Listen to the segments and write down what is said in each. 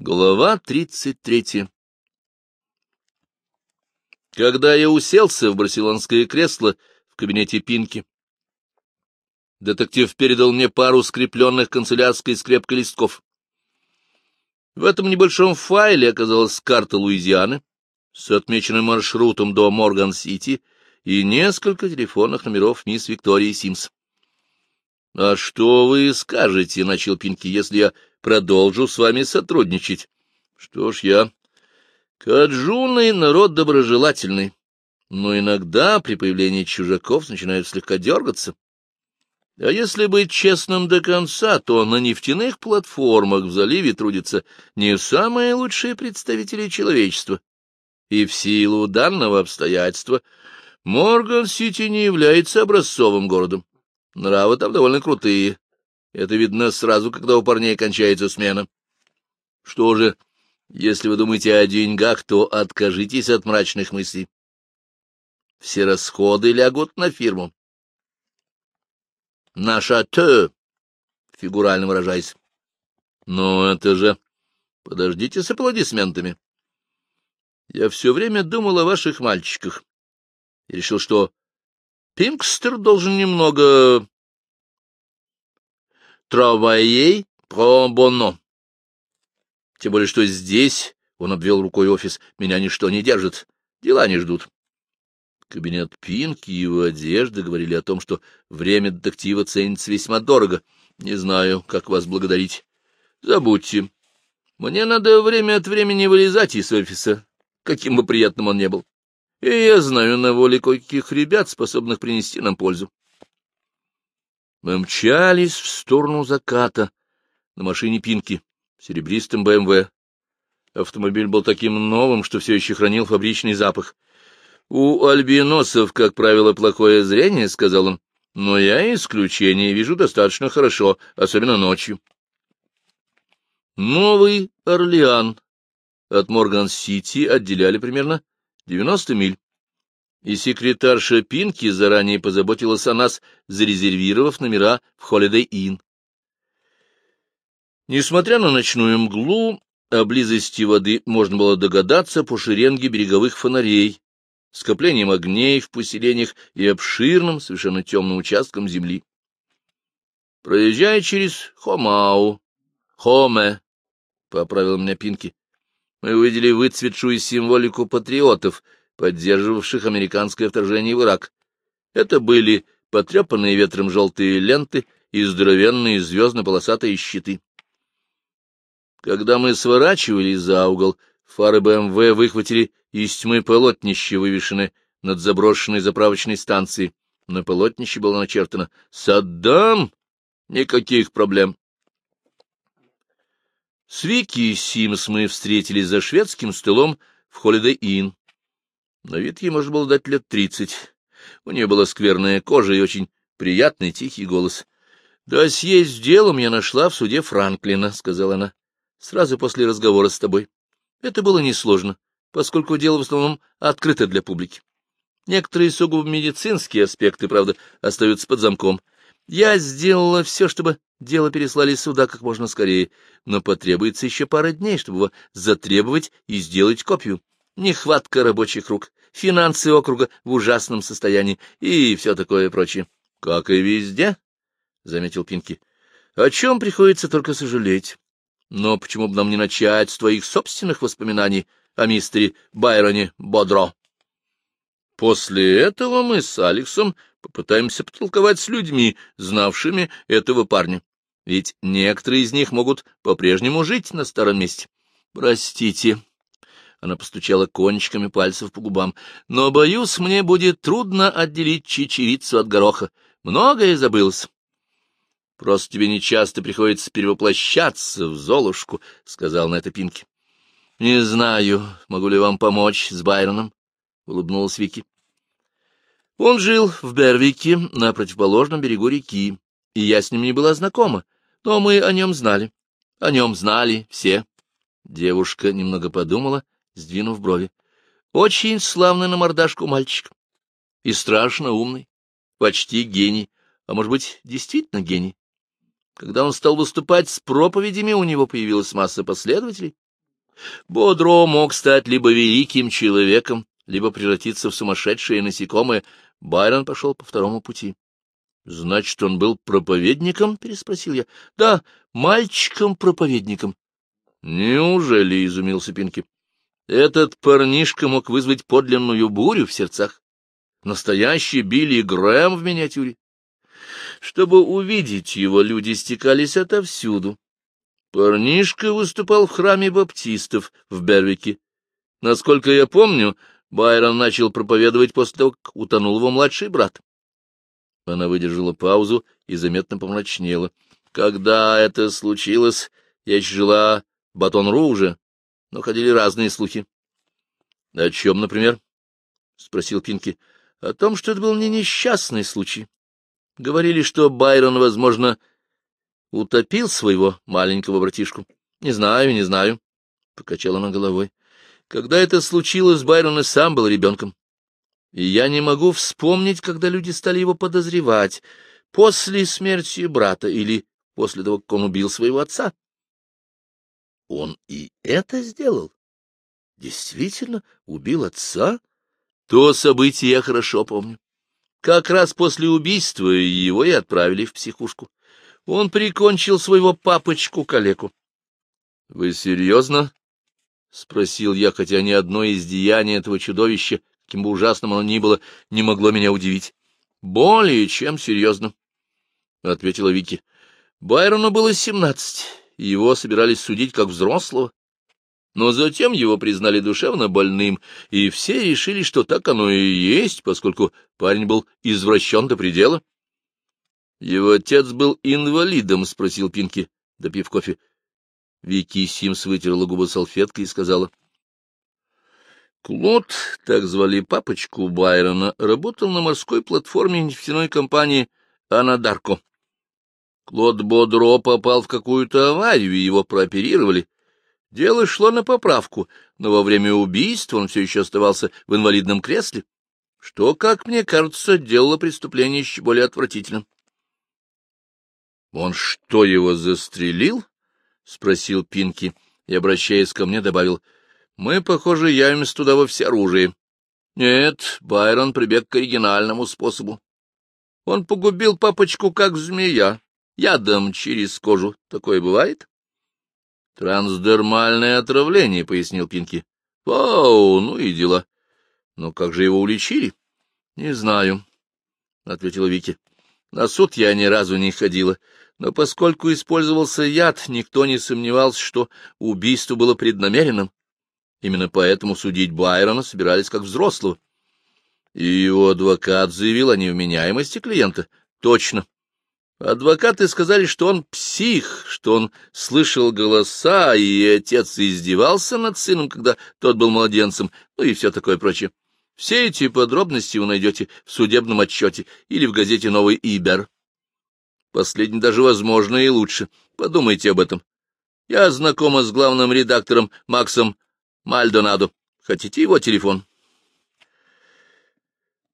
Глава тридцать третья Когда я уселся в барселонское кресло в кабинете Пинки, детектив передал мне пару скрепленных канцелярской скрепкой листков. В этом небольшом файле оказалась карта Луизианы с отмеченным маршрутом до Морган-Сити и несколько телефонных номеров мисс Виктории Симс. — А что вы скажете, — начал Пинки, — если я продолжу с вами сотрудничать? — Что ж, я... Каджуны — народ доброжелательный, но иногда при появлении чужаков начинают слегка дергаться. А если быть честным до конца, то на нефтяных платформах в заливе трудятся не самые лучшие представители человечества. И в силу данного обстоятельства Морган-Сити не является образцовым городом. Нравы там довольно крутые. Это видно сразу, когда у парней кончается смена. Что же, если вы думаете о деньгах, то откажитесь от мрачных мыслей. Все расходы лягут на фирму на шатё, фигурально выражаясь. Но это же... Подождите с аплодисментами. Я все время думал о ваших мальчиках и решил, что Пинкстер должен немного... Travailler pro bono. Тем более, что здесь, — он обвел рукой офис, — меня ничто не держит, дела не ждут. Кабинет Пинки и его одежда говорили о том, что время детектива ценится весьма дорого. Не знаю, как вас благодарить. Забудьте. Мне надо время от времени вылезать из офиса, каким бы приятным он ни был. И я знаю на воле кое-каких ребят, способных принести нам пользу. Мы мчались в сторону заката на машине Пинки, серебристым БМВ. Автомобиль был таким новым, что все еще хранил фабричный запах — у альбиносов, как правило, плохое зрение, — сказал он, — но я исключение вижу достаточно хорошо, особенно ночью. Новый Орлеан от Морган-Сити отделяли примерно 90 миль, и секретарша Пинки заранее позаботилась о нас, зарезервировав номера в Holiday Inn. Несмотря на ночную мглу, о близости воды можно было догадаться по шеренге береговых фонарей, скоплением огней в поселениях и обширным, совершенно темным участком земли. Проезжая через Хомау, Хоме, — поправил меня Пинки, — мы увидели выцветшую символику патриотов, поддерживавших американское вторжение в Ирак. Это были потрепанные ветром желтые ленты и здоровенные звездно-полосатые щиты. Когда мы сворачивали за угол, фары БМВ выхватили из тьмы полотнище, вывешенное над заброшенной заправочной станцией. На полотнище было начертано «Саддам! Никаких проблем!» С Вики и Симс мы встретились за шведским столом в Inn. На вид ей можно было дать лет тридцать. У нее была скверная кожа и очень приятный тихий голос. — Досье с делом я нашла в суде Франклина, — сказала она, — сразу после разговора с тобой. Это было несложно поскольку дело в основном открыто для публики. Некоторые сугубо медицинские аспекты, правда, остаются под замком. Я сделала все, чтобы дело переслали сюда как можно скорее, но потребуется еще пара дней, чтобы затребовать и сделать копию. Нехватка рабочих рук, финансы округа в ужасном состоянии и все такое прочее. — Как и везде, — заметил Пинки. — О чем приходится только сожалеть. Но почему бы нам не начать с твоих собственных воспоминаний о мистере Байроне Бодро. После этого мы с Алексом попытаемся потолковать с людьми, знавшими этого парня. Ведь некоторые из них могут по-прежнему жить на старом месте. Простите, она постучала кончиками пальцев по губам, но, боюсь, мне будет трудно отделить чечевицу от гороха. Многое забылось. Просто тебе нечасто приходится перевоплощаться в Золушку, — сказал на это Пинки. — Не знаю, могу ли вам помочь с Байроном, — улыбнулась Вики. Он жил в Бервике, на противоположном берегу реки, и я с ним не была знакома, но мы о нем знали. О нем знали все. Девушка немного подумала, сдвинув брови. Очень славный на мордашку мальчик. И страшно умный, почти гений, а может быть, действительно гений. Когда он стал выступать с проповедями, у него появилась масса последователей. Бодро мог стать либо великим человеком, либо превратиться в сумасшедшее насекомое. Байрон пошел по второму пути. — Значит, он был проповедником? — переспросил я. — Да, мальчиком-проповедником. — Неужели? — изумился Пинки. — Этот парнишка мог вызвать подлинную бурю в сердцах. Настоящий Билли Грэм в миниатюре. Чтобы увидеть его, люди стекались отовсюду. Парнишка выступал в храме баптистов в Бервике. Насколько я помню, Байрон начал проповедовать после того, как утонул его младший брат. Она выдержала паузу и заметно помрачнела. Когда это случилось, я еще жила в Батон-Руже, но ходили разные слухи. — О чем, например? — спросил Пинки. — О том, что это был не несчастный случай. Говорили, что Байрон, возможно, утопил своего маленького братишку. — Не знаю, не знаю, — покачала она головой. Когда это случилось, Байрон и сам был ребенком. И я не могу вспомнить, когда люди стали его подозревать, после смерти брата или после того, как он убил своего отца. Он и это сделал? Действительно, убил отца? То событие я хорошо помню. Как раз после убийства его и отправили в психушку. Он прикончил своего папочку-калеку. — Вы серьезно? — спросил я, хотя ни одно из деяний этого чудовища, каким бы ужасным оно ни было, не могло меня удивить. — Более чем серьезно, — ответила Вики. — Байрону было семнадцать, его собирались судить как взрослого. Но затем его признали душевно больным, и все решили, что так оно и есть, поскольку парень был извращен до предела. — Его отец был инвалидом, — спросил Пинки, допив кофе. Вики Симс вытерла губы салфеткой и сказала. Клод, так звали папочку Байрона, работал на морской платформе нефтяной компании «Анадарко». Клод Бодро попал в какую-то аварию, и его прооперировали. Дело шло на поправку, но во время убийства он все еще оставался в инвалидном кресле, что, как мне кажется, делало преступление еще более отвратительным. — Он что, его застрелил? — спросил Пинки и, обращаясь ко мне, добавил. — Мы, похоже, явимся туда во всеоружии. Нет, Байрон прибег к оригинальному способу. Он погубил папочку, как змея, ядом через кожу. Такое бывает? — Трансдермальное отравление, — пояснил Пинки. — Вау, ну и дела. Но как же его уличили? — Не знаю, — ответила Вики. — На суд я ни разу не ходила. Но поскольку использовался яд, никто не сомневался, что убийство было преднамеренным. Именно поэтому судить Байрона собирались как взрослого. И его адвокат заявил о невменяемости клиента. Точно. Адвокаты сказали, что он псих, что он слышал голоса, и отец издевался над сыном, когда тот был младенцем, ну и все такое прочее. Все эти подробности вы найдете в судебном отчете или в газете «Новый Ибер». Последний даже возможно и лучше. Подумайте об этом. Я знакома с главным редактором Максом Мальдонадо. Хотите его телефон?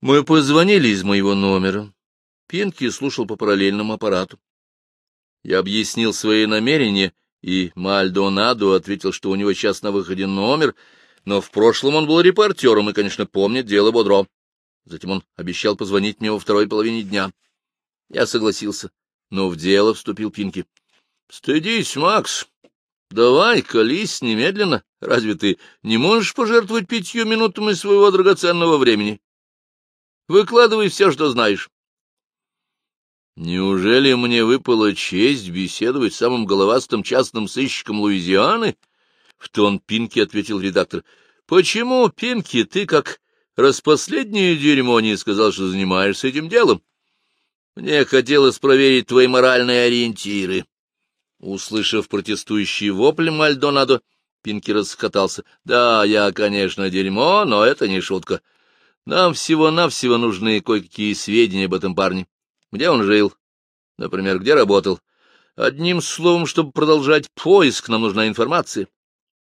Мы позвонили из моего номера. Пинки слушал по параллельному аппарату. Я объяснил свои намерения, и Мальдонадо ответил, что у него сейчас на выходе номер, но в прошлом он был репортером и, конечно, помнит дело Бодро. Затем он обещал позвонить мне во второй половине дня. Я согласился, но в дело вступил Пинки. — Стыдись, Макс. Давай, колись немедленно. Разве ты не можешь пожертвовать пятью минутами своего драгоценного времени? Выкладывай все, что знаешь. Неужели мне выпала честь беседовать с самым головастым частным сыщиком Луизианы? В тон Пинки ответил редактор. — Почему, Пинки, ты как распоследнее дерьмо не сказал, что занимаешься этим делом? Мне хотелось проверить твои моральные ориентиры. Услышав протестующий вопль Мальдонадо, Пинки расхотался. — Да, я, конечно, дерьмо, но это не шутка. Нам всего-навсего нужны кое-какие сведения об этом парне. Где он жил? Например, где работал? Одним словом, чтобы продолжать поиск, нам нужна информация.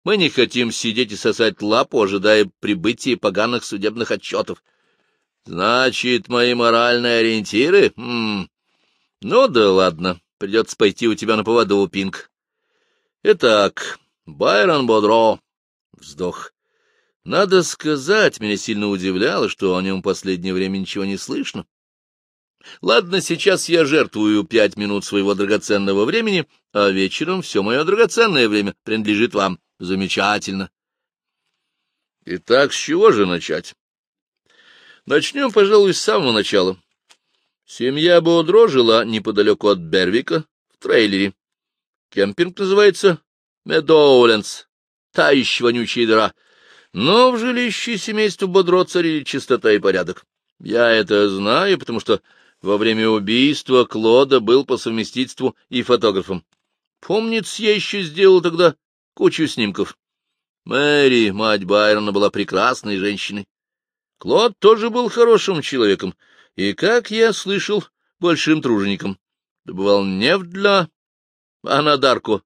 Мы не хотим сидеть и сосать лапу, ожидая прибытия поганых судебных отчетов. Значит, мои моральные ориентиры? М -м. Ну да ладно, придется пойти у тебя на поводу, Пинг. Итак, Байрон Бодро. Вздох. Надо сказать, меня сильно удивляло, что о нем последнее время ничего не слышно. Ладно, сейчас я жертвую пять минут своего драгоценного времени, а вечером все мое драгоценное время принадлежит вам. Замечательно. Итак, с чего же начать? Начнем, пожалуй, с самого начала. Семья Бодро жила неподалеку от Бервика, в трейлере. Кемпинг называется Медоуленс, та еще вонючая дыра. Но в жилище семейства Бодро царили чистота и порядок. Я это знаю, потому что во время убийства Клода был по совместительству и фотографом. Помнится, я еще сделал тогда кучу снимков. Мэри, мать Байрона, была прекрасной женщиной. Клод тоже был хорошим человеком и, как я слышал, большим тружеником. Добывал нефть для Анадарко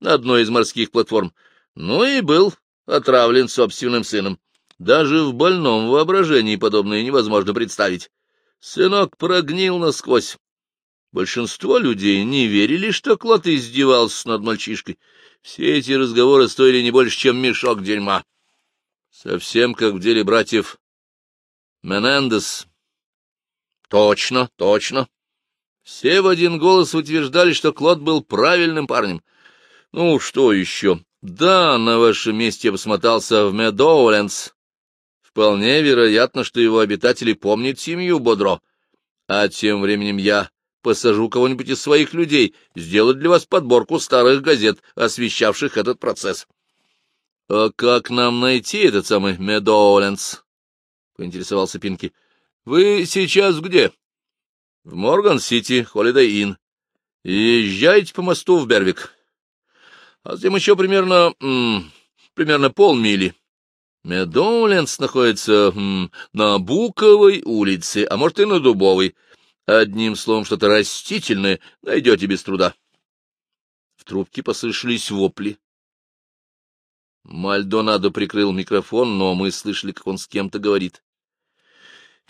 на одной из морских платформ, ну и был отравлен собственным сыном. Даже в больном воображении подобное невозможно представить. Сынок прогнил насквозь. Большинство людей не верили, что Клод издевался над мальчишкой. Все эти разговоры стоили не больше, чем мешок дерьма. Совсем как в деле братьев Менендес. Точно, точно. Все в один голос утверждали, что Клод был правильным парнем. Ну, что еще? Да, на вашем месте я посмотался в Медоуленс. Вполне вероятно, что его обитатели помнят семью Бодро. А тем временем я посажу кого-нибудь из своих людей сделать для вас подборку старых газет, освещавших этот процесс. — А как нам найти этот самый Медоуленс? — поинтересовался Пинки. — Вы сейчас где? — В Морган-Сити, Холидей Инн. Езжайте по мосту в Бервик. А затем еще примерно... примерно полмили. Медоуленс находится м, на Буковой улице, а может и на Дубовой. Одним словом, что-то растительное найдете без труда. В трубке послышались вопли. Мальдонадо прикрыл микрофон, но мы слышали, как он с кем-то говорит.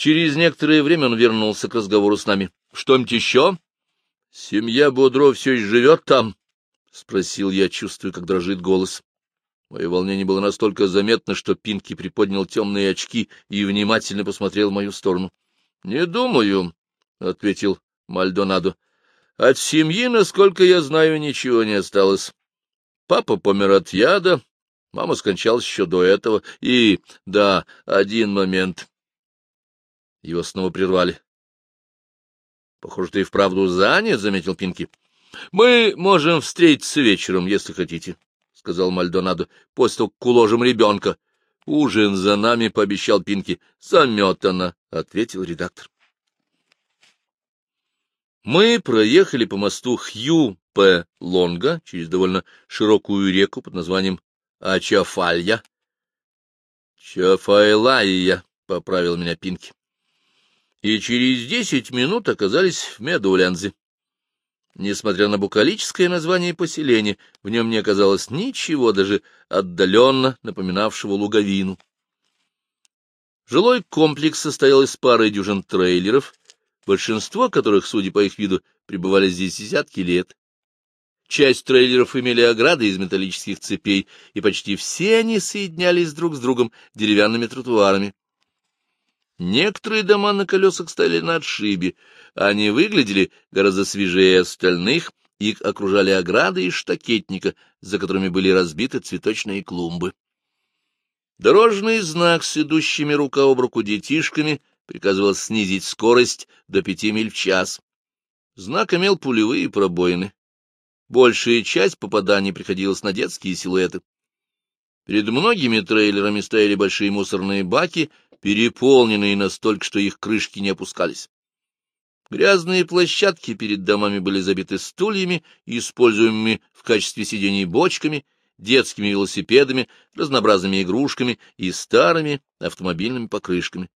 Через некоторое время он вернулся к разговору с нами. — Что-нибудь еще? — Семья Бодро все еще живет там? — спросил я, чувствуя, как дрожит голос. Мое волнение было настолько заметно, что Пинки приподнял темные очки и внимательно посмотрел в мою сторону. — Не думаю, — ответил Мальдонадо. — От семьи, насколько я знаю, ничего не осталось. Папа помер от яда, мама скончалась еще до этого, и, да, один момент. Его снова прервали. — Похоже, ты и вправду занят, — заметил Пинки. — Мы можем встретиться вечером, если хотите сказал Мальдонадо, — после того, как уложим ребенка. — Ужин за нами, — пообещал Пинки. — Заметано, — ответил редактор. Мы проехали по мосту Хью П. Лонга через довольно широкую реку под названием Ачафалья. — Чафайлайя, — поправил меня Пинки. И через десять минут оказались в Медулензе. Несмотря на букалическое название поселения, в нем не оказалось ничего даже отдаленно напоминавшего луговину. Жилой комплекс состоял из пары дюжин трейлеров, большинство которых, судя по их виду, пребывали здесь десятки лет. Часть трейлеров имели ограды из металлических цепей, и почти все они соединялись друг с другом деревянными тротуарами. Некоторые дома на колесах стояли на отшибе, они выглядели гораздо свежее остальных, их окружали ограды из штакетника, за которыми были разбиты цветочные клумбы. Дорожный знак с идущими рука об руку детишками приказывал снизить скорость до пяти миль в час. Знак имел пулевые пробоины. Большая часть попаданий приходилась на детские силуэты. Перед многими трейлерами стояли большие мусорные баки, переполненные настолько, что их крышки не опускались. Грязные площадки перед домами были забиты стульями, используемыми в качестве сидений бочками, детскими велосипедами, разнообразными игрушками и старыми автомобильными покрышками.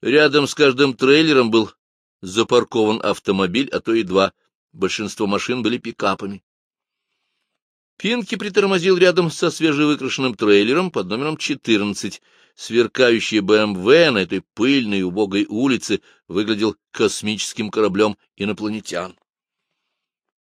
Рядом с каждым трейлером был запаркован автомобиль, а то и два. Большинство машин были пикапами. Пинки притормозил рядом со свежевыкрашенным трейлером под номером 14. Сверкающий БМВ на этой пыльной убогой улице выглядел космическим кораблем инопланетян.